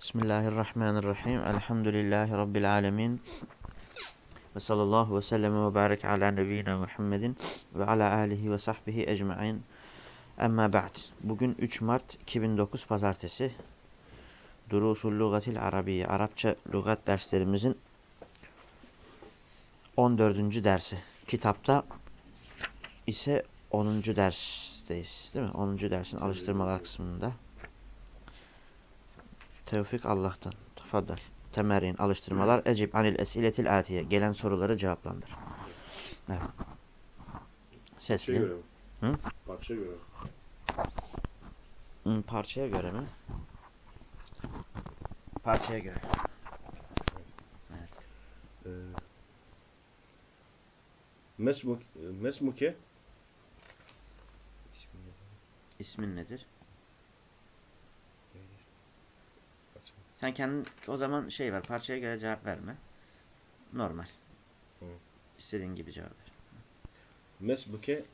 Bismillahirrahmanirrahim. Elhamdülillahi Rabbil alemin. Ve sallallahu ve sellem ve barik ala nebiyyina Muhammedin ve ala alihi ve sahbihi ecma'in. Emma ba'd. Bugün 3 Mart 2009 Pazartesi. Durusul Lugatil Arabiye. Arapça lügat derslerimizin 14. dersi. Kitapta ise 10. dersteyiz. Değil mi? 10. dersin alıştırmalar kısmında. Tevfik Allah'tan. Tafaddal. Temerin, alıştırmalar. Ecib anil esiletil atiye. Gelen soruları cevaplandır. Evet. Sesli. Parçaya göre mi? Hı? Parçaya göre mi? Parçaya göre mi? Parçaya göre. Evet. Ee, mesmuk, mesmuke İsmin nedir? Sen kendin o zaman şey ver. Parçaya göre cevap verme. Normal. Hı. İstediğin gibi cevap ver. mesbuke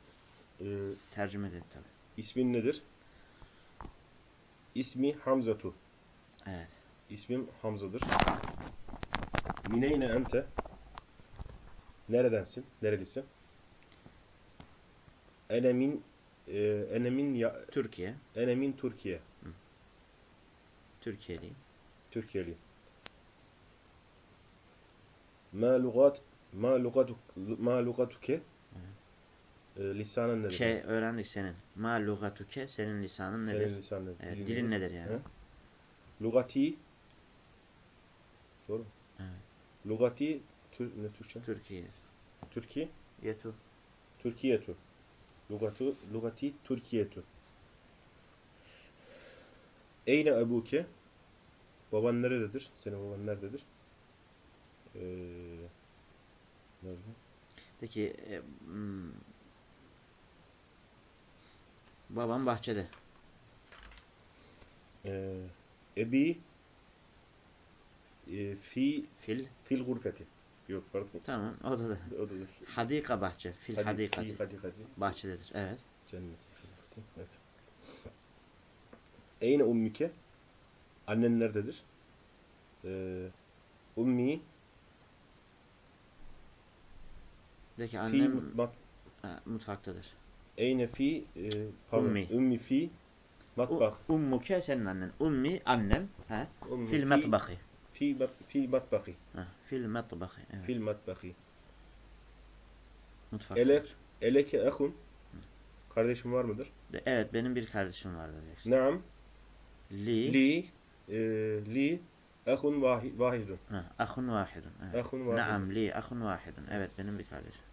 e, Tercüme et tabii. ismin nedir? İsmi Hamzatu. Evet. İsmim Hamza'dır. Mineyne ente? Neredensin? Nerelisin? Enemin e, enemin ya, Türkiye. enemin Türkiye. Türkiye'liyim. Türkiye'li. Ma lugat ma lugatuk ma lugatuke? E, lisanın nedir? Ke öğrendik senin. Ma lugatuke senin lisanın nedir? Senin lisanın nedir? Evet, Dilin dilin nedir yani? He? Lugati Doğru mu? Evet. Lugati Tür, ne Türkçe? Türkiye. Türkiye Yetu. Türkiyetu. Lugatu lugati Türkiyetu. Eyne ebuke? Baban nerededir? Senin baban nerededir? Ee, nerede? Peki e, hmm, babam bahçede. Ee, ebi e, fi Fil. fil gurfeti. Yok pardon. Tamam. O da, da. O da Hadika bahçe. Fil Hadi- hadikati. fi hadikati. Bahçededir. Evet. Cennet. Evet. Eyne ummike? Annen nerededir? Ee, ummi Peki fi annem mat, ha, mutfaktadır. eyne fi e, pardon, Ummi. ummi fi matbah. U, ummuke senin annen. Ummi annem. Ha. Ummi Fil fi- matbahi. Fi mat, fi matbahi. Ha. Fil matbahi. Evet. Fil matbahi. Mutfaktadır. Ele, eleke ehun. Kardeşin var mıdır? Evet benim bir kardeşim vardı. Naam. Li. Li e, li ehun vahi, vahidun. Ahun vahidun. Evet. Ahun vahidun. Naam li ahun vahidun. Evet benim bir kardeşim.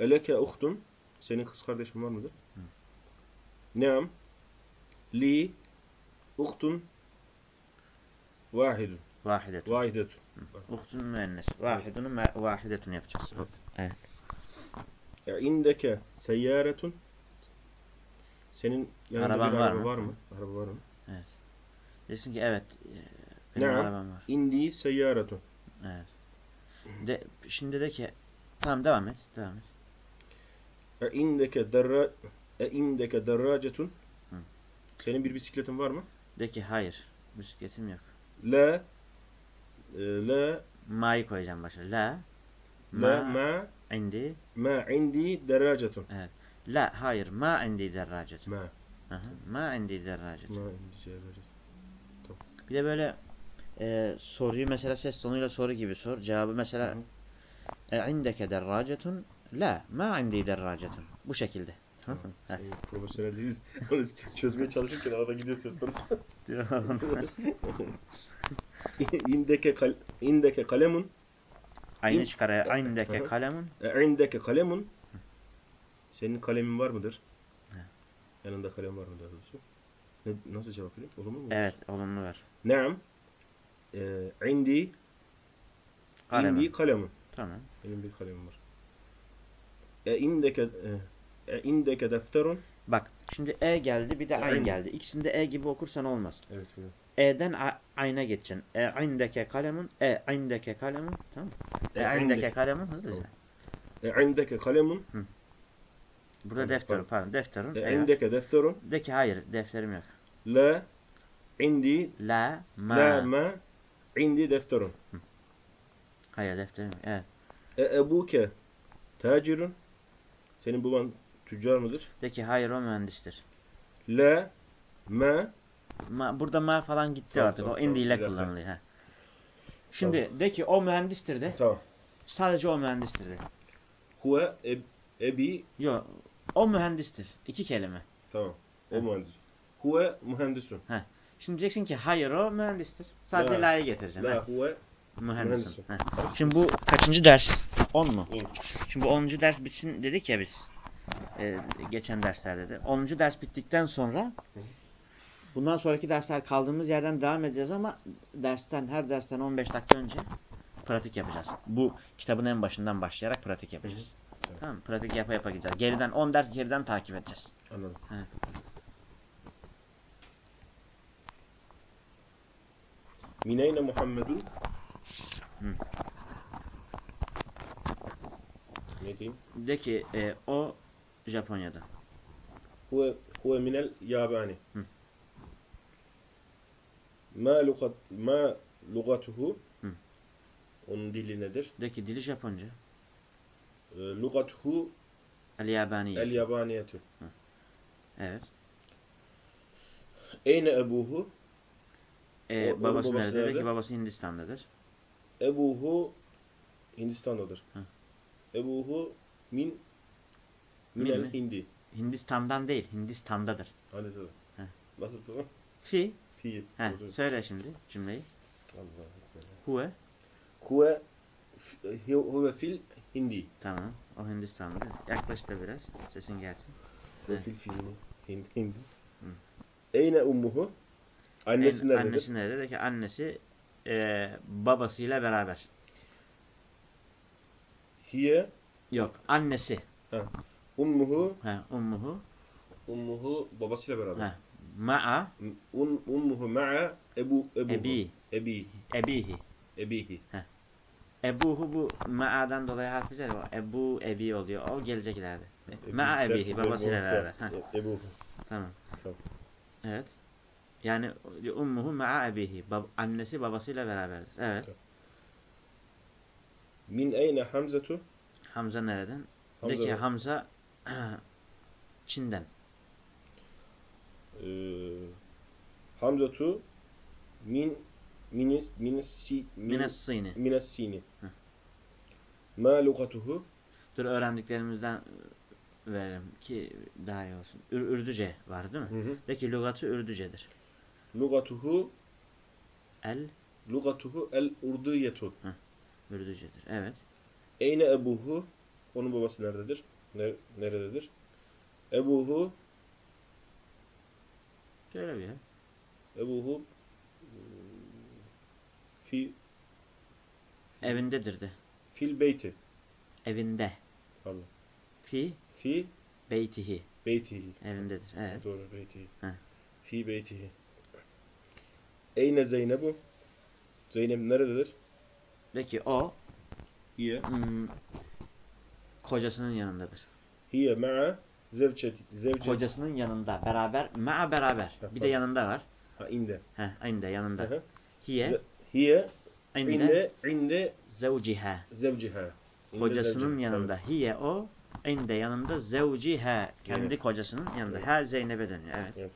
Eleke uhtun. Senin kız kardeşin var mıdır? Hı. Naam. Li uhtun vahidun. Vahidetun. Vahidetun. Uhtun müennes. Vahidun me- vahidetun yapacağız. Evet. E, indeke seyyaretun. Senin yanında Araban bir var araba mı? var mı? Araba var mı? Desin ki evet. Benim Naam. arabam var. İndi seyyaretun. Evet. De, şimdi de ki tamam devam et. Devam et. E, indeke derra e, indeke derracetun. Senin bir bisikletin var mı? De ki hayır. Bisikletim yok. La e, la Ma'yı koyacağım başa. La. la Ma. ma indi. ma indi derracetun. La. Hayır. Ma indi derracet. Ma Aha, Ma indi derracet. ma indi derracetun. Bir de böyle e, soruyu mesela ses tonuyla soru gibi sor. Cevabı mesela e, indeke derracetun. La. Ma indi derracetun. Bu şekilde. Tamam? Evet. Şey, profesyonel değiliz. Onu çözmeye çalışırken arada gidiyor ses tonu. indeke kal indeke kalemun Aynı çıkar. Indeke kalemun. e, indeke kalemun senin kalemin var mıdır? Yanında kalem var mı daha doğrusu? Ne, nasıl cevap vereyim? Olumlu mu? Evet. Olumlu ver. Naam. E, indi Kalemun. indi kalemun. Tamam. Benim bir kalemim var. E indeke e, e indeke defterun. Bak şimdi E geldi bir de ayn Ayn. geldi. İkisini de E gibi okursan olmaz. Evet. evet. E'den ayna geçeceksin. E indeke kalemun. E indeke kalemun. Tamam? E E, indeke kalemun hızlıca. E indeke kalemun. Burada Tamam, defter pardon. defterun. E indeke defterun. De ki hayır defterim yok. La indi La ma. la ma indi defterun. Hayır defterim. Evet. E ebuke tacirun. Senin baban tüccar mıdır? De ki hayır o mühendistir. La ma Ma, burada ma falan gitti Tamam, artık. tamam, o tamam. indi ile kullanılıyor. He. Şimdi de ki o mühendistir de. tamam. Sadece o mühendistir de. Huve eb, ebi Yok. O mühendistir. İki kelime. tamam. O mühendis. Huve mühendisun. Şimdi diyeceksin ki hayır o mühendistir. Sadece La. la'yı getireceksin. La huve mühendisun. He. Şimdi bu kaçıncı ders? 10 mu? On. Şimdi bu 10. ders bitsin dedik ya biz. Ee, geçen derslerde de. 10. ders bittikten sonra bundan sonraki dersler kaldığımız yerden devam edeceğiz ama dersten her dersten 15 dakika önce pratik yapacağız. Bu kitabın en başından başlayarak pratik yapacağız. Evet. Tamam? Pratik yapa yapa gideceğiz. Geriden 10 ders geriden takip edeceğiz. Anladım. Evet. Mineyne Muhammedun? Hı. Ne diyeyim? De ki e, o Japonya'da. Huve, huve minel yabani. Hı. Ma lugat ma lugatuhu Hı. onun dili nedir? De ki dili Japonca. E, lugatuhu El Yabani. el yabaniyetu. Evet. Eyne ebuhu? E, O- babası babası nerede? De nerede? ki babası Hindistan'dadır. Ebuhu Hindistan'dadır. Hı. Ebuhu min Min minel mi? hindi. Hindistan'dan değil, Hindistan'dadır. Hadi. Hı. Nasıl tamam? Fi. Fi. Doğru. söyle şimdi cümleyi. Huve. Huve huve fil hindi. Tamam. O Hindistan'da. Yaklaş da biraz. Sesin gelsin. Huve fil fil hindi. hindi. Eyne ummuhu? Annesi nerededir? Annesi nerede? De ki annesi e, babasıyla Hiye Yok. Annesi. ummuhu He, ummuhu. ummuhu babasıyla beraber. He. Ma'a Un, ummuhu ma'a ebu ebuhu. ebi. Ebi. Ebihi. Ebihi. Ebuhu bu ma'adan dolayı harf güzel. O ebu ebi oluyor. O gelecek ileride. Ma'a Ebi- ebihi. Babasıyla beraber. Heh, Ebuhu. tamam. Tamam. Evet. Yani ummuhu ma'a ebihi. Bab annesi babasıyla beraberdir. Evet. Min eyne Hamzatu? Hamza nereden? De Hamza ki mı? Hamza Çin'den. Ee, Hamzatu min minis minisi min, Minas Sini. minessini. Hı. Ma lugatuhu? Dur öğrendiklerimizden verelim ki daha iyi olsun. Ür Ürdüce var değil mi? Hı hı. De ki lügatı Ürdücedir. Lugatuhu El lugatuhu el urdiyetu. Ürdücedir. Evet. Eyne ebuhu? Onun babası nerededir? Ne, nerededir? Ebuhu Şöyle bir ya. ebuhu fi Evindedir de. fil beyti. Evinde. Pardon. Fi Fi beytihi. beytihi. Evindedir. Evet. Doğru beytihi. He. Fi beytihi. Eyne Zeynebu? Zeynep nerededir? De ki o Hiye. hmm, kocasının yanındadır. Hiye ma'a zevceti. Zevceti. Kocasının yanında. Beraber. Ma'a beraber. Ha, Bir de yanında var. Ha inde. Heh, aynı yanında. Hiye. Hiye Aynı inde inde zevciha. zevciha. İnde Kocasının zevciha. yanında. Hiye o. Aynı yanında zevciha. Kendi Evet. kocasının yanında. Evet. Her Zeynep'e dönüyor. Evet. Tabii.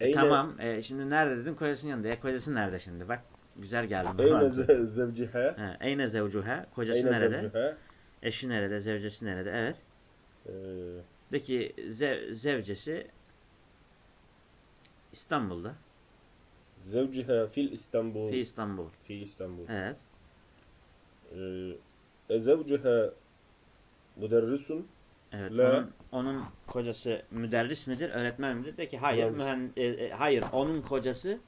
E, Eyne, tamam. E, şimdi nerede dedim? Kocasının yanında. Ya kocası nerede şimdi? Bak güzel geldi. Eyne ze- zevciha. He, Eyne zevcuha. Kocası Eyne nerede? zevciha. Eşi nerede? Zevcesi nerede? Evet. Ee, De ki zev, zevcesi İstanbul'da. zevciha fil İstanbul. Fi İstanbul. Fi İstanbul. Evet. Ee, zevciha müderrisun. Evet. La- Onun, onun kocası müderris midir? Öğretmen midir? De ki hayır. Müderris. Mühen, e, e, hayır. Onun kocası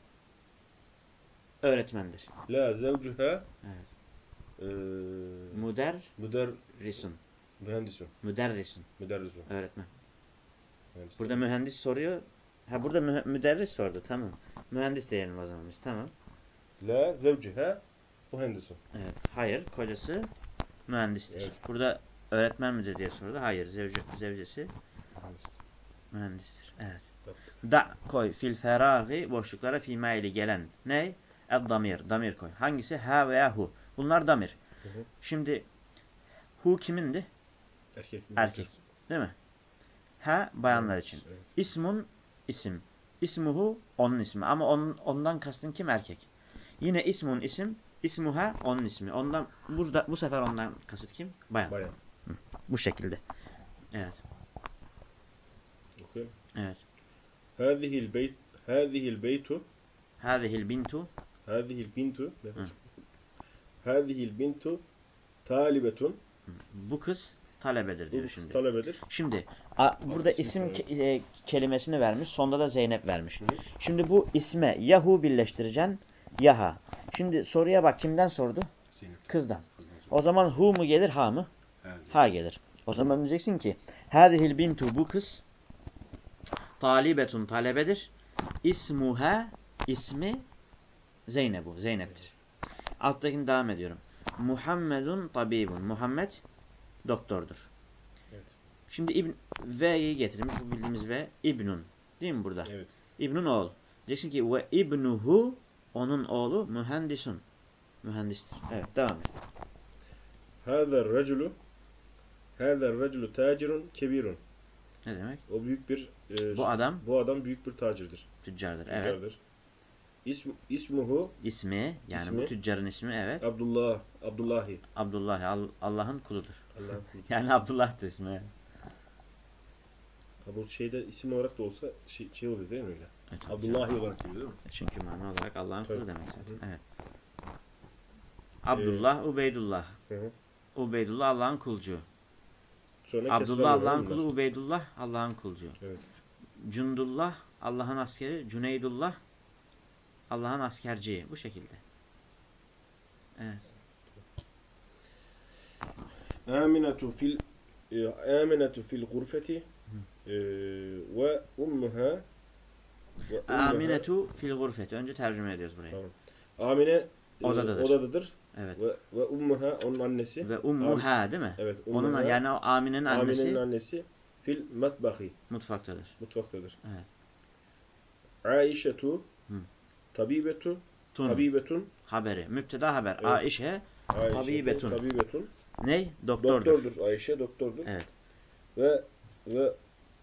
öğretmendir. La zevciha Evet. Müderrisun. müder mühendisun. Müderrisun. Müderrisun. Öğretmen. Mühendis. Burada mühendis soruyor. Ha burada mühe- müderris sordu. Tamam. Mühendis diyelim o zaman biz. Tamam. La zevciha mühendisun. Evet. Hayır. Kocası mühendistir. Evet. Burada öğretmen midir diye sordu. Hayır. Zevce, zevcesi Mühendis. mühendistir. Evet. Da koy fil feragi boşluklara fi maili gelen ne? Ed damir. Damir koy. Hangisi? Ha veya hu. Bunlar damir. Hı hı. Şimdi hu kimindi? Erkek. Erkek. Değil mi? Ha bayanlar için. Evet. İsmun isim. İsmuhu onun ismi. Ama onun, ondan kastın kim? Erkek. Yine ismun isim. İsmuha onun ismi. Ondan burada bu sefer ondan kasıt kim? Bayan. Bayan. Bu şekilde. Evet. Okay. Evet. Hâzihil beyt hâzihil beytu hâzihil bintu hâzihil bintu hâzihil bintu talibetun bu kız talebedir diyor şimdi. Talebedir. Şimdi a, burada Bak, isim ke e, kelimesini vermiş. Sonda da Zeynep vermiş. Hı. Şimdi bu isme Yahu birleştireceksin. Yaha. Şimdi soruya bak kimden sordu? Zeynep. Kızdan. Kızdan. O zaman hu mu gelir ha mı? ha gelir. O zaman diyeceksin ki Hâzihil bintu bu kız talibetun talebedir. İsmuha ismi Zeynebu. Zeynep'tir. Alttakini devam ediyorum. Muhammedun tabibun. Muhammed doktordur. Evet. Şimdi İbn V'yi getirmiş. Bu bildiğimiz V. İbnun. Değil mi burada? Evet. İbnun oğul. Diyeceksin ki ve ibnuhu onun oğlu mühendisun. Mühendistir. Evet devam et. Hâzer reculu Hâder reculü tacirun kebirun. Ne demek? O büyük bir e, bu adam bu adam büyük bir tacirdir. Tüccardır. Evet. Tüccardır. İsm, ismuhu ismi yani ismi, bu tüccarın ismi evet. Abdullah Abdullahi. Abdullah Allah'ın kuludur. Allah'ın kuludur. yani Abdullah'tır ismi. Bu şeyde isim olarak da olsa şey, şey oluyor değil mi öyle? Evet, Abdullah olarak geliyor değil mi? E, çünkü mana olarak Allah'ın kulu demek zaten. Hı. Evet. Abdullah, ee, Ubeydullah. Hı. Ubeydullah Allah'ın kulcu. Sonra Abdullah Allah'ın kulu, Ubeydullah Allah'ın kulcuğu. Evet. Cundullah Allah'ın askeri, Cüneydullah Allah'ın askerciği. Bu şekilde. Evet. Aminatu fil e, Aminatu fil gurfeti e, ve ummuha Aminetu fil gurfeti. Önce tercüme ediyoruz burayı. Tamam. Amine e, Odadadır. odadadır. Evet. Ve, ve ummuha onun annesi. Ve ummuha değil mi? Evet. Onun ummuha, yani o Amine'nin annesi Amine'nin annesi fil matbahi. mutfaktadır. Mutfaktadır. Evet. Aişetu tabibetu Tun tabibetun haberi. Müpteda haber. Evet. Aişe Tabibetun. tabibetun ney? Doktordur. doktordur. Ayşe doktordur. Evet. Ve ve.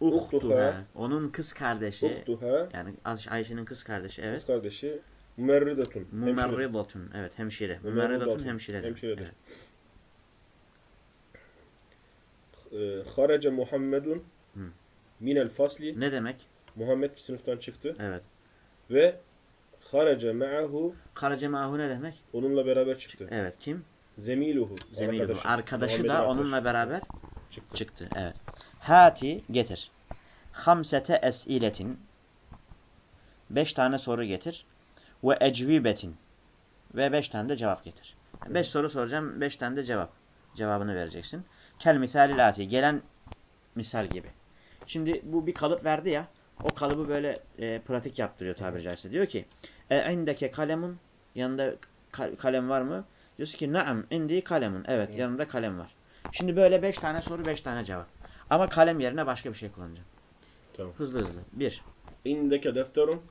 Uhtuha. Onun kız kardeşi. uhtuha Yani Ayşe'nin kız kardeşi. Evet. kız kardeşi mümerridatun. hemşire. Mumerridatun. Evet hemşire. Mumerridatun, Mumerridatun hemşiredir. Evet. Ee, Haraca Muhammedun minel fasli. Ne demek? Muhammed sınıftan çıktı Evet. ve haraca ma'ahu Karacemahu ne demek? onunla beraber çıktı. Evet. Kim? Zemiluhu. Zemiluhu. arkadaşı. Arkadaşı da arkadaşı. onunla beraber çıktı. çıktı. Evet. Hati getir. Hamsete esiletin. Beş tane soru getir. Ve ecvibetin. Ve beş tane de cevap getir. Beş soru soracağım. Beş tane de cevap. Cevabını vereceksin. Kel misali ati. Gelen misal gibi. Şimdi bu bir kalıp verdi ya. O kalıbı böyle e, pratik yaptırıyor tabiri caizse. Diyor ki e indeke kalemun yanında ka- kalem var mı? Diyorsun ki naam indi kalemun. Evet Hı. yanımda kalem var. Şimdi böyle beş tane soru beş tane cevap. Ama kalem yerine başka bir şey kullanacağım. Tamam. Hızlı hızlı. Bir. İndeke defterun.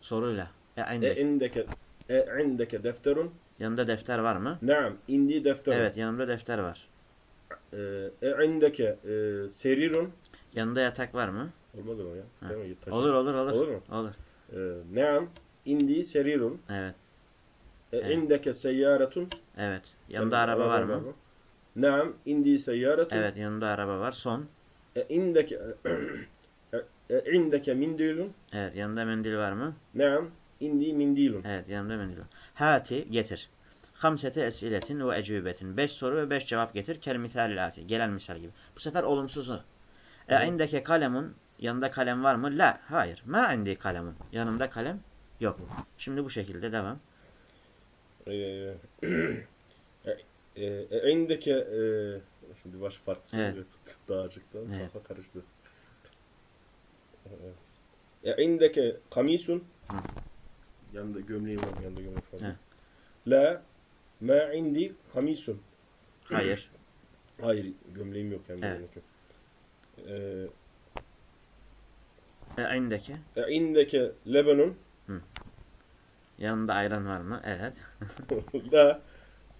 Soruyla. E, E indek. indeke e indeke defterun. Yanında defter var mı? Naam. indi defterun. Evet yanımda defter var. Ee, E indeke e, serirun. Yanında yatak var mı? Olmaz ama ya. Ha. Değil mi? Taşı. Olur olur olur. Olur mu? Olur. Ee, Naam. indi serirun. Evet. E Evet. indeke seyyaretun. Evet. Yanında araba var mı? Naam. indi seyyaretun. Evet yanında araba var. Son. E indeke e, e indeke mindilun. Evet yanında mendil var mı? Naam. İndi mindilun. Evet yanımda mendil var. Hati getir. Hamsete esiletin ve ecübetin. Beş soru ve beş cevap getir. Kel misalil ati. Gelen misal gibi. Bu sefer olumsuzu. E Evet. indeke kalemun. Yanında kalem var mı? La. Hayır. Ma indi kalemun. Yanımda kalem yok. Şimdi bu şekilde devam. E, e, e, indeke şimdi baş farklı söylüyor. Daha. Evet. Kafa karıştı. E indeke kamisun. Hı. Yanında gömleğim var. Yanında gömlek var. Evet. La ma indi kamisun. Hayır. Hayır gömleğim yok. Yanında Evet. gömlek yok. Ee, E, indeki. E, indeke lebenun. Yanında ayran var mı? Evet. la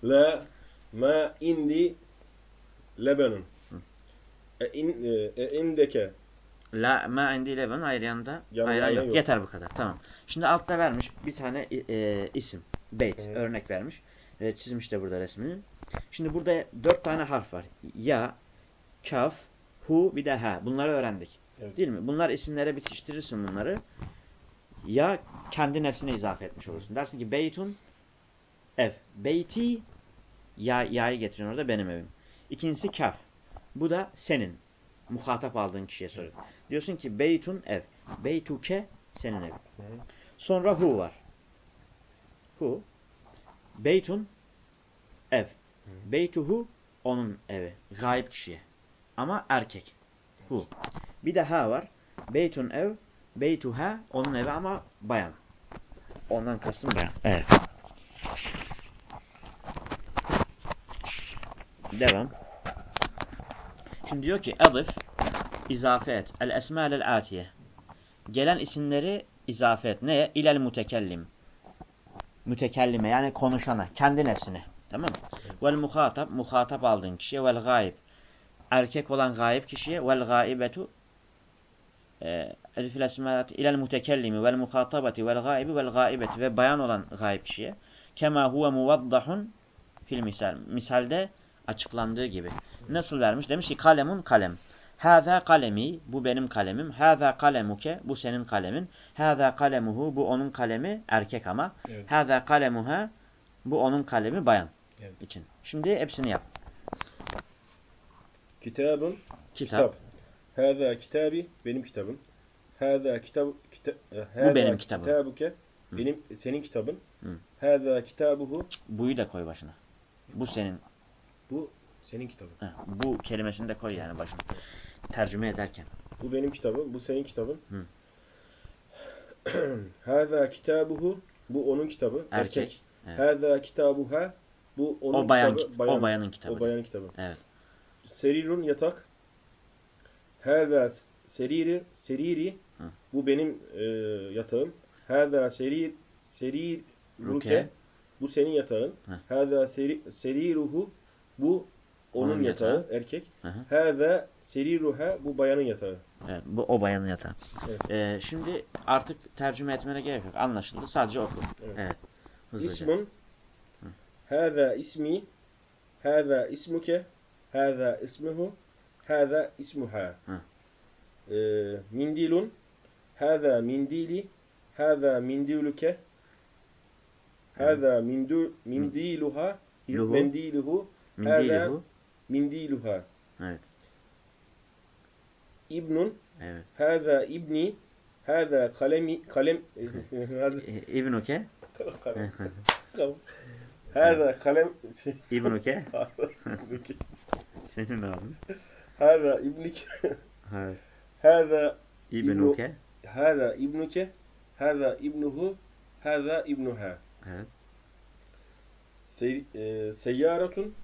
la ma indi lebenun. E, in, e, e, indeke La ma indi leben hayır yanında ayran ayran yok. yok. Yeter bu kadar. Tamam. Şimdi altta vermiş bir tane e, isim. Beyt. Evet. Örnek vermiş. E, çizmiş de burada resmini. Şimdi burada dört tane harf var. Ya, kaf, hu bir de ha. Bunları öğrendik. Evet. Değil mi? Bunlar isimlere bitiştirirsin bunları. Ya kendi nefsine izafe etmiş olursun. Dersin ki beytun ev. Beyti ya, ya'yı getirin orada benim evim. İkincisi kaf. Bu da senin. Muhatap aldığın kişiye soruyor. Diyorsun ki beytun ev. Beytuke senin evin. Sonra hu var. Hu. Beytun ev. Beytuhu onun evi. Gayip kişiye. Ama erkek. Hu. Bir de ha var. Beytun ev. Beytuha onun evi ama bayan. Ondan kastım bayan. Evet. Devam. Şimdi diyor ki adif izafe et. El esma'lel atiye. Gelen isimleri izafe et. Neye? İlel mutekellim. Mütekellime yani konuşana. Kendi nefsine. Tamam mı? Vel muhatap. Muhatap aldığın kişiye. Vel gayib. Erkek olan gayip kişiye. Vel gaibetu elifil esmaat ilel mutekellimi vel muhatabati vel gaibi vel gaibeti ve bayan olan gayip kişiye kema huve muvaddahun fil misal. Misalde açıklandığı gibi. Nasıl vermiş? Demiş ki kalemun kalem. Hâzâ kalemi, bu benim kalemim. Hâzâ kalemuke, bu senin kalemin. Hâzâ kalemuhu, bu onun kalemi, erkek ama. Evet. Hâzâ kalemuha, bu onun kalemi, bayan Evet. için. Şimdi hepsini yap. Kitabun Kitap. kitap. Hâzâ kitabi benim kitabım. Hâzâ kitab kita, Bu benim kitabım. Kitabuke benim senin kitabın. Hâzâ kitabuhu Buyu da koy başına. Bu senin. Bu senin kitabın. Heh, bu kelimesini de koy yani başına. Tercüme ederken. Bu benim kitabım, bu senin kitabın. Hı. Hâzâ kitabuhu bu onun kitabı. Erkek. Evet. Hâzâ kitabuha bu onun O bayan, kitabı. o bayanın kitabı. O bayanın kitabı. Evet. Serirun yatak. Hâzâ seriri seriri Hı. bu benim e, yatağım. Hâzâ serir seriruke Ruke. bu senin yatağın. Hâzâ seri, seriruhu bu onun, Onun yatağı, yatağı. erkek. Hı. Hâzâ seriruha bu bayanın yatağı. Evet, bu o bayanın yatağı. Evet. Ee, şimdi artık tercüme etmene gerek yok. Anlaşıldı. Sadece oku. Evet. Evet. Hızlıca. İsmun Hâzâ ismi Hâzâ ismuke Hâzâ ismuhu Hâzâ ismuha Hı. Ee, Mindilun Hâzâ mindili Hâzâ mindiluke Hâzâ mindu, mindiluha Min değiluhu. Min değiluha. Evet. İbnun. Evet. Hâzâ ibni. Hâzâ kalemi. Kalem. İbnuke. Hâzâ kalem. İbnuke. Senin adın. Hâzâ ibnike. Evet. Hâzâ ibnuke. Hâzâ ibnuke. Hâzâ ibnuhu. Hâzâ ibnuha. Evet. Sey, e, seyyaratun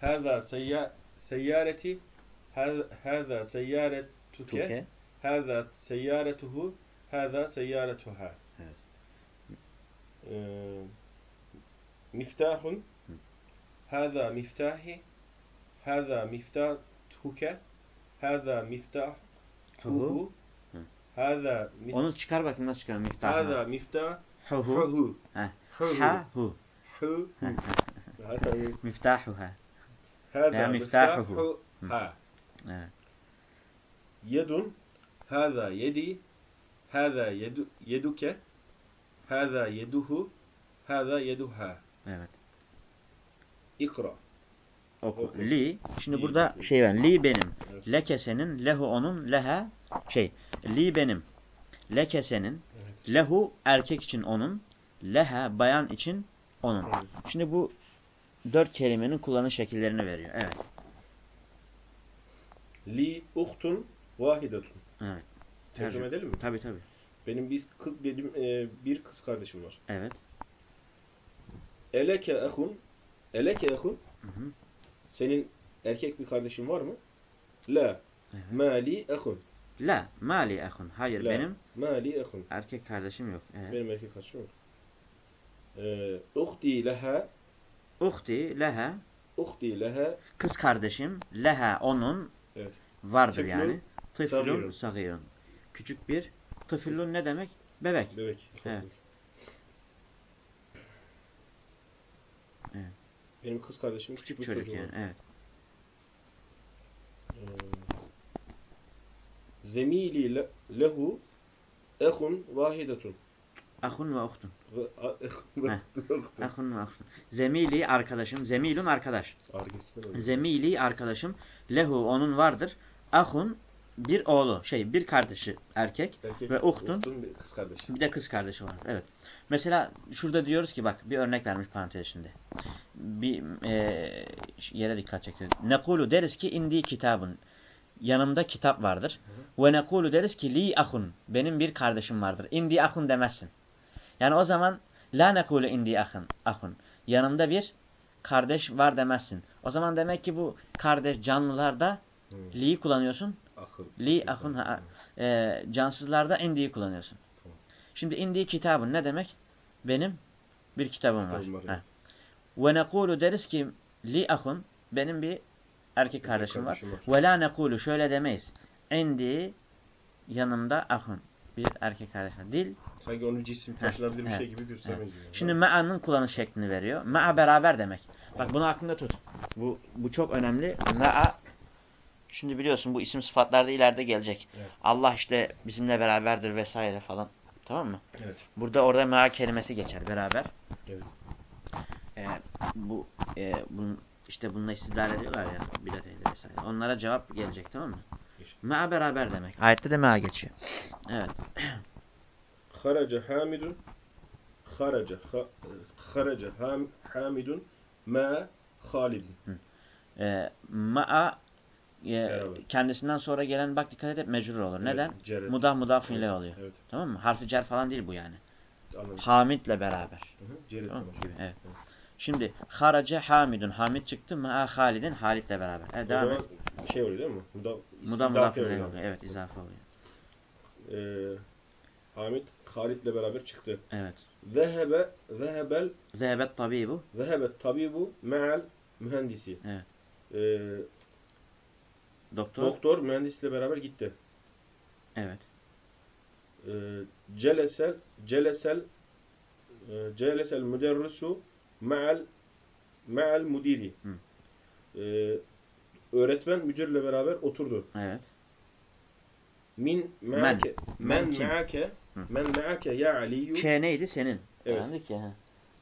هذا سيا... سيارتي هذا هذا سيارتك. هذا سيارته هذا سيارتها. آه، مفتاح هذا مفتاحي هذا مفتاحك هذا مفتاحه Huhu. هذا مفتاح Onu çıkar bakayım nasıl çıkar miftah. هذا مفتاح. حه. حه Ha hu. حه Hadi. Miftahuha. Hada Veya miftahuhu. Ha. Evet. Yedun. Hada yedi. Hada yedu, yeduke. Hada yeduhu. Hada yeduha. Evet. İkra. Oku. Oku. Li. Şimdi li, burada oku. şey var. Li benim. Evet. Leke senin. Lehu onun. Leha. Şey. Li benim. Leke senin. Evet. Lehu erkek için onun. Leha bayan için onun. Evet. Şimdi bu dört kelimenin kullanış şekillerini veriyor. Evet. Li uhtun vahidetun. Evet. Tercüme edelim mi? Tabii tabii. Benim bir kız dedim e, bir kız kardeşim var. Evet. Eleke ehun Eleke ehun Hı hı. Senin erkek bir kardeşin var mı? La. Evet. Mali ehun. La. Mali ehun. Hayır La. benim Mali ehun. erkek kardeşim yok. Evet. Benim erkek kardeşim yok. Ee, uhti leha Uhti leha. uhti leha Kız kardeşim leha onun Evet. vardır Tıflun yani. Tıflun sagirun. Küçük bir. Tıflun ne demek? Bebek. bebek. Evet. Evet. Benim kız kardeşim Küçük bir çocuk çocuğu yani. var. Evet. Ee, Zemili le- lehu ehun vahidetun. Ahun ve uhtun. Ahun ve uhtun. Zemili arkadaşım. Zemilun arkadaş. Zemili arkadaşım. Lehu onun vardır. Ahun bir oğlu. Şey bir kardeşi erkek. Erkek, Ve uhtun. uhtun bir kız kardeşi. Bir de kız kardeşi var. Evet. Mesela şurada diyoruz ki bak bir örnek vermiş parantez içinde. Bir e, yere dikkat çekiyor. Nekulu deriz ki indi kitabın. Yanımda kitap vardır. Ve nekulu deriz ki li ahun. Benim bir kardeşim vardır. İndi ahun demezsin. Yani o zaman la nekulu indi ahun. ahun. Yanımda bir kardeş var demezsin. O zaman demek ki bu kardeş canlılarda Hı. li'yi kullanıyorsun. Akıl. Li ahun ha, e, cansızlarda indi'yi kullanıyorsun. Tamam. Şimdi indi kitabın ne demek? Benim bir kitabım var. Kitabım var, evet. Ve nekulu deriz ki li ahun benim bir erkek kardeşim var. kardeşim var. Ve la nekulu şöyle demeyiz. İndi yanımda ahun bir erkek kardeşim. var. Dil Sanki onu cisim taşınabilir bir evet, şey gibi göstermeyiz. yani. Şimdi ma'anın kullanış şeklini veriyor. Ma'a beraber demek. Bak bunu aklında tut. Bu bu çok önemli. Ma'a Şimdi biliyorsun bu isim sıfatlarda ileride gelecek. Evet. Allah işte bizimle beraberdir vesaire falan. Tamam mı? Evet. Burada orada ma'a kelimesi geçer beraber. Evet. Ee, bu e, bunun işte bununla istidlal ediyorlar ya bidat ehli vesaire. Onlara cevap gelecek tamam mı? Ma'a beraber demek. Ayette de ma'a geçiyor. Evet. Haraca hamidun haraca ha, haraca ham, hamidun ma halidun. Ee, ma'a e, Beraber. kendisinden sonra gelen bak dikkat et mecrur olur. Neden? Ceret. Mudah mudaf ile Evet, oluyor. Evet. Tamam mı? Harfi cer falan değil bu yani. Anladım. Hamid'le beraber. Hı hı, Ceret tamam. gibi. Evet. Evet. Şimdi harace hamidun. Hamid çıktı. Ma'a halidin. Halit'le beraber. Evet, devam et. şey oluyor değil mi? Muda, isim Mudah idafe mudaf ile oluyor. oluyor. Evet izafe oluyor. Ee, Hamid Halid'le beraber çıktı. Evet. Zehebe zehebel Zehebet tabibu. zehebet tabibu me'al mühendisi. Evet. Ee, Doktor. doktor mühendisle beraber gitti. Evet. Ee, celesel celesel e, celesel müderrisu me'al me'al mudiri. Hı. Ee, öğretmen müdürle beraber oturdu. Evet. Min me'ake Men me'ake men me'ake ya Aliyu K neydi? Senin. Evet. Öğrendik ya. ha.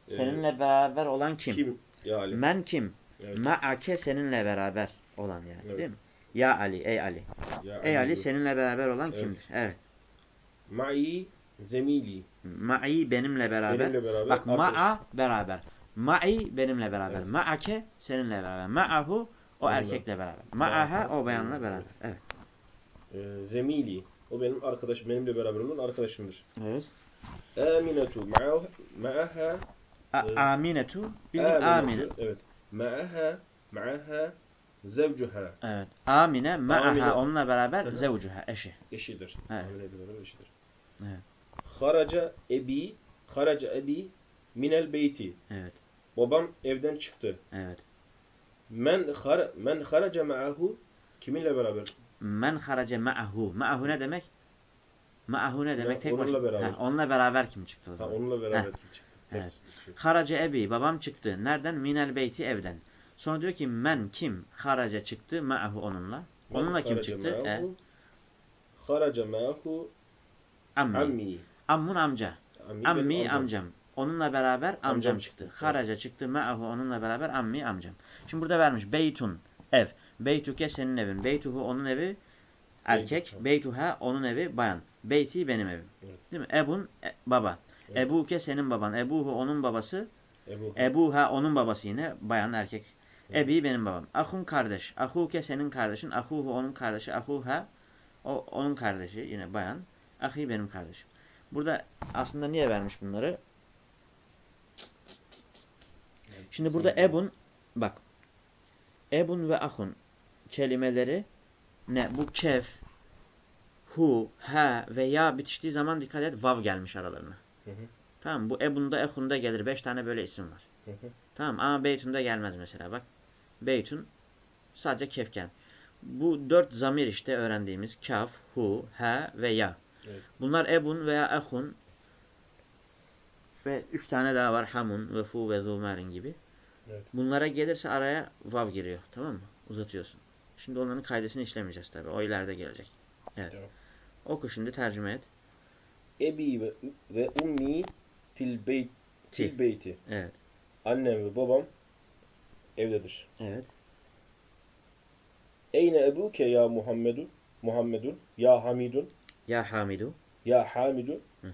Ee, Seninle beraber olan kim? kim? Ya Ali. Men kim? Evet. Ma'ake seninle beraber olan yani Evet. değil mi? Ya Ali, ey Ali. Ya Ey Ali Aliyu. seninle beraber olan Evet. kimdir? Evet. Ma'i zemili. Ma'i benimle beraber. Benimle beraber. Bak ma'a beraber. Ma'i benimle beraber. Evet. Ma'ake seninle beraber. Ma'ahu o Onunla. Erkekle beraber. Ma'aha o bayanla beraber. Evet. Ee, zemili. O benim arkadaşım. Benimle beraber olan arkadaşımdır. Evet. Aminetu ma'aha Evet. Aminetu Aminetu, Amine. Evet. Ma'aha ma'aha zevcuha. Evet. Amine ma'aha Amine. onunla beraber zevcuha eşi. Eşidir. Evet. Beraber eşidir. Evet. Haraca ebi haraca ebi minel beyti. Evet. Babam evden çıktı. Evet. Men har men haraca ma'ahu kiminle beraber? Men harace ma'ahu. Ma'ahu ne demek? Ma'ahu ne demek? Tek onunla başına. beraber. Ha, onunla beraber kim çıktı o Ha, zaman? onunla beraber Heh. kim çıktı? Evet. Şey. Harace ebi. Babam çıktı. Nereden? Minel beyti evden. Sonra diyor ki men kim? Harace çıktı. Ma'ahu onunla. Men Onunla kim haraca çıktı? E, Haraca ma'ahu ammi. Ammun amca. Ammi, Ammi amcam. Onunla beraber amcam, Amcam çıktı. Haraca çıktı. Ma'ahu onunla beraber ammi amcam. Şimdi burada vermiş. Beytun. Ev. Beytuke senin evin. Beytuhu onun evi. Erkek. Beytuha onun evi bayan. Beyti benim evim. Evet. Değil mi? Ebun e, baba. Evet. Ebuke senin baban. Ebuhu onun babası. Ebu. Ebuha onun babası yine bayan erkek. Evet. Ebi benim babam. Ahun kardeş. Ahuke senin kardeşin. Ahuhu onun kardeşi. Ahuha o onun kardeşi yine bayan. Ahi benim kardeşim. Burada aslında niye vermiş bunları? Şimdi burada ebun bak. Ebun ve ahun kelimeleri ne? Bu kef, hu, ha ve ya bitiştiği zaman dikkat et vav gelmiş aralarına. Hı hı. Tamam bu ebunda ehunda gelir. Beş tane böyle isim var. Hı hı. Tamam ama beytunda gelmez mesela bak. Beytun sadece kef. Bu dört zamir işte öğrendiğimiz kaf, hu, ha ve ya. Evet. Bunlar ebun veya ehun ve üç tane daha var hamun ve fu ve zumarin gibi. Evet. Bunlara gelirse araya vav giriyor. Tamam mı? Uzatıyorsun. Şimdi onların kaydesini işlemeyeceğiz tabi. O ileride gelecek. Evet. Tamam. Oku şimdi tercüme et. Ebi ve, ve ummi fil beyt fil beyti. Evet. Annem ve babam evdedir. Evet. Eyne ebuke ya Muhammedun? Muhammedun. Ya Hamidun. Ya Hamidu. Ya Hamidu. Hı.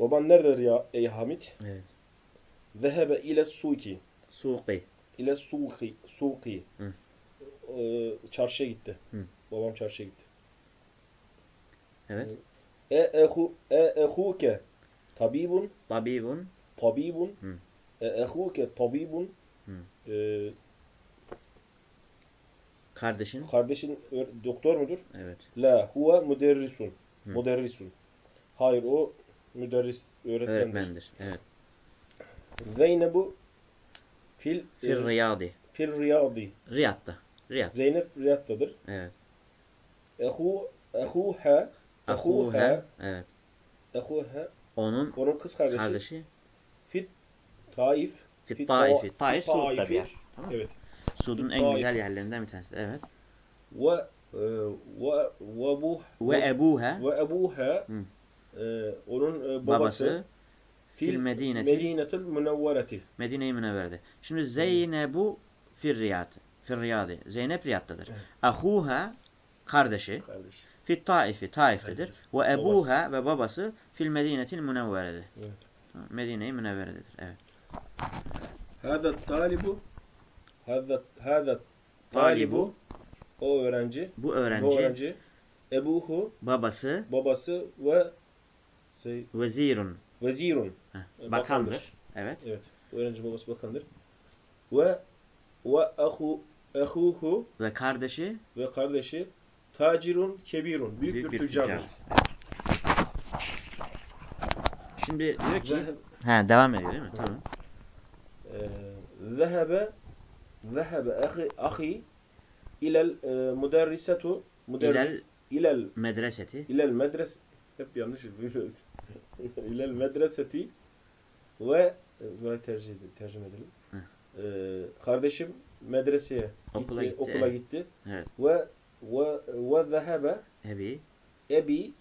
Baban nerededir ya ey Hamid? Evet. Zehebe ile suki. Suqi. İle suki. Suki. Hı. Ee, çarşıya gitti. Hı. Babam çarşıya gitti. Evet. E ehu e ehuke tabibun Tabibun. tabibun Hı. e ehuke tabibun Hı. Ee, Kardeşin. kardeşin doktor mudur? Evet. La huve müderrisun. Hı. Müderrisun. Hayır o müderris öğretmendir. Öğretmendir. Evet. Zeynebu fil Fil e, Riyadi. fil riyadi. Riyad'da. Riyad. Zeynep Riyad'dadır. Evet. Ehu ehuha ehuha Evet. ehuha Onun onun kız kardeşi, kardeşi Fit Taif Fit Fit Taif Fit Suud'da bir yer. Tamam. Evet. Suud'un en Taif. güzel yerlerinden bir tanesi. Evet. Ve e, ve ve bu Ve ebuha. ve ebuha. E, onun e, babası, Babası. fil fil Medineti. Medinetil Münevvereti. Medine-i Münevver'de. Şimdi Zeynebu fil Riyad. Fil Riyadi. Zeynep Riyad'dadır. Evet. Ahuha kardeşi. Kardeş. Fit Taifi. Taif'tedir. Ve ebuha ve babası fil Medinetil Münevvere'de. Evet. Medine-i Münevvere'dedir. Evet. Hada talibu Talibu. talibu o öğrenci Bu öğrenci, bu öğrenci ebuhu babası babası ve şey, vezirun. vezirun Heh, E, bakandır. bakandır. Evet. evet öğrenci babası bakandır ve ve ahu ehuhu Ve kardeşi ve kardeşi tacirun kebirun büyük, büyük bir, bir tüccardır. tüccar. Şimdi diyor ki Zeh- he devam ediyor değil mi? Tamam. e, Zehebe zehebe ahi ahi ilel e, müderrisetu müderris ilel Medreseti. ilel medres hep yanlış yapıyoruz. ilel medreseti ve burayı tercih edelim, tercüme edelim. Ee, kardeşim medreseye Okula gitti, okula evet. gitti. Evet. Ve ve ve zehebe Ebi. ebi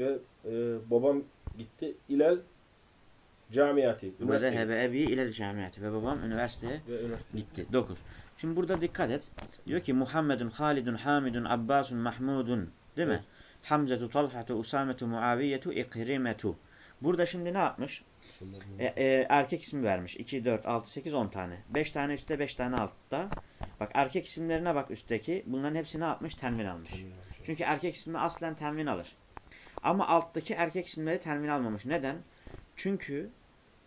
ve e, babam gitti ilel camiati. Ve zehebe ebi ile camiati. Ve babam üniversiteye gitti. Ve üniversiteye gitti. 9. Şimdi burada dikkat et. Diyor ki Muhammedun, Halidun, Hamidun, Abbasun, Mahmudun. Değil mi? Evet. Hamzetu, Talhatu, Usametu, Muaviyetu, İkrimetu. Burada şimdi ne yapmış? E, e, erkek ismi vermiş. 2, 4, 6, 8, 10 tane. 5 tane üstte, 5 tane altta. Bak erkek isimlerine bak üstteki. Bunların hepsi ne yapmış? Tenvin almış. Çünkü erkek ismi aslen tenvin alır. Ama alttaki erkek isimleri tenvin almamış. Neden? Çünkü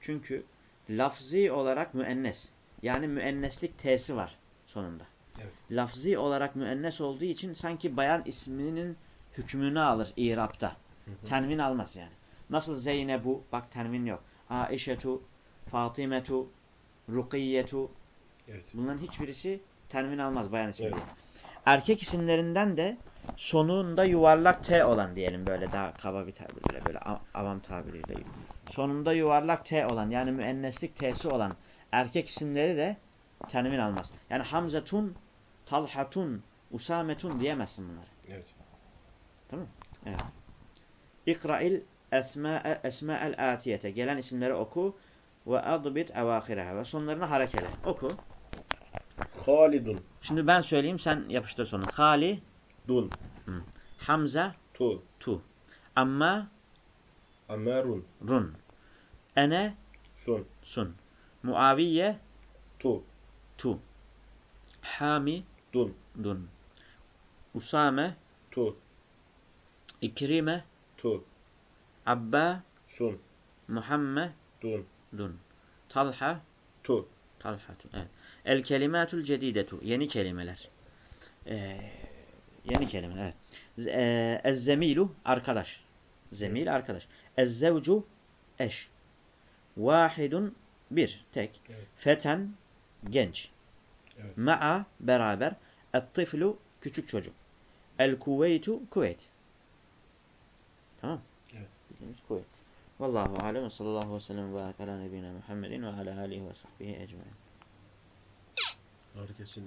çünkü lafzi olarak müennes. Yani müenneslik t'si var sonunda. Evet. Lafzi olarak müennes olduğu için sanki bayan isminin hükmünü alır İrab'da. Tenvin almaz yani. Nasıl Zeynebu bak tenvin yok. Aişetu, Fatimetu, Rukiyetu Evet. bunların hiçbirisi tenvin almaz bayan ismi Evet. Erkek isimlerinden de sonunda yuvarlak T olan diyelim böyle daha kaba bir tabirle böyle av- avam tabiriyle. Sonunda yuvarlak T olan yani müenneslik T'si olan erkek isimleri de tenvin almaz. Yani Hamzetun, Talhatun, Usametun diyemezsin bunları. Evet. Evet. İkra'il esma'e esma'el atiyete. Gelen isimleri oku ve adbit evahireha ve sonlarını harekele. Oku. Halidun. Şimdi ben söyleyeyim sen yapıştır sonu. Hali, Dun. Hamza, Tu. tu. Amma, Amerun. run. Ene, Sun. sun. Muaviye, Tu. tu. Hami, Dun. dun. Usame, Tu. İkrime, Tu. Abba, Sun. Muhammed, Dun. dun. Talha, Tu. Talhatu. Evet. El kelimatul cedidetu. Yeni kelimeler. Ee, Yeni kelime evet. Eee, Ez-zemilu arkadaş. Zemil arkadaş. Ez-zevcu eş. Vahidun bir tek. Evet. Feten genç. Evet. Ma'a beraber. Et-tiflu küçük çocuk. El-kuveytu kuvvet. Tamam. Evet. Bildiğimiz kuvvet. Vallahu alem ve sallallahu aleyhi ve sellem ve barik ala nebine Muhammedin ve